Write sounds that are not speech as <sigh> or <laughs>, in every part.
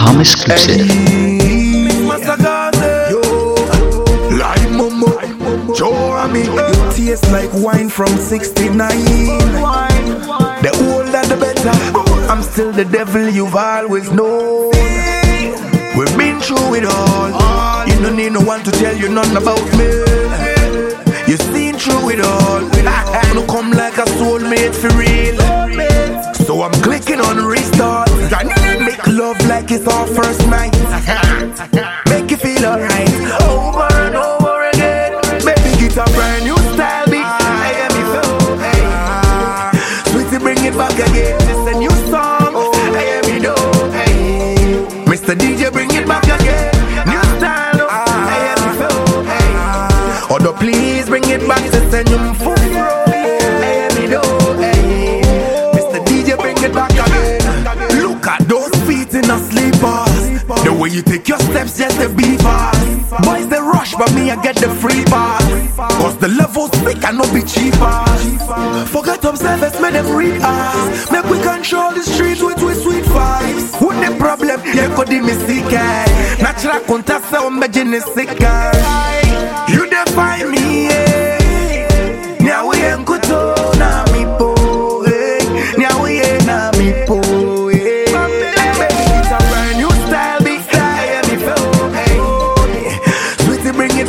Exclusive. Your taste like wine from 69. The older the better. I'm still the devil you've always known. We've been through it all. You don't need no one to tell you nothing about me. You've seen through it all. No come like a soulmate for real. So I'm clicking on restart. Love like it's our first night. <laughs> Make you feel alright. Over and over again. Baby, get a brand new style beat. I am me flow. Hey. Sweetie, bring it back again. Way you take your steps, just the beat fast. Boys they rush, but me I get the free pass. Cause the levels they cannot be cheaper. Forget service, make them read us. Make we control the streets with with sweet vibes. What the problem? Yeah, could me sick. Eh. Natural contact, so I'm sick. Eh. You define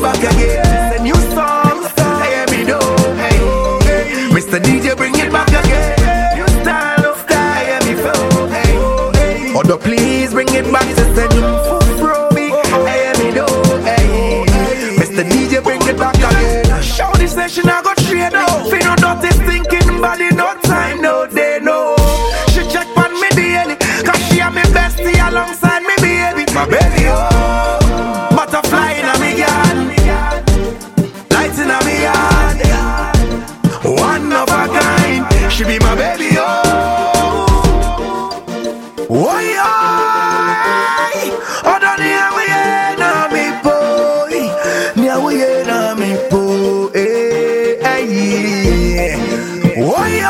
back again. It's a new song, yeah, me know, eh. Mr. DJ, bring it back again. New style, style, yeah, me flow, eh. Although please bring it back to the new session, I got straight up. Feel no dirty thinking body, no time, no day, no. She check on me daily, cause she a me bestie alongside me baby. My baby, oh. Oh, don't hear we boy. Ain't na me boy. Boy.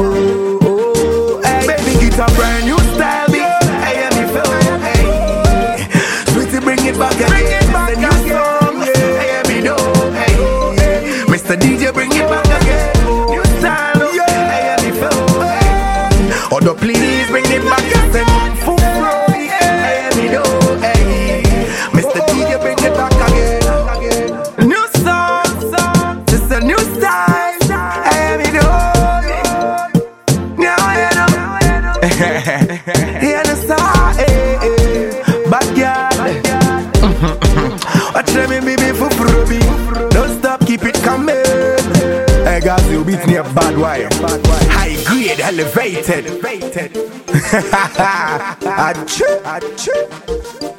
Oh, eh. Baby, a brand new style, big. Hey, hey. Sweetie, bring it back. Bring it back. Hey, hey. Mr. DJ, bring it hey. Although Guys, you beat me a bad wire. High grade, elevated. <laughs> Achoo, achoo.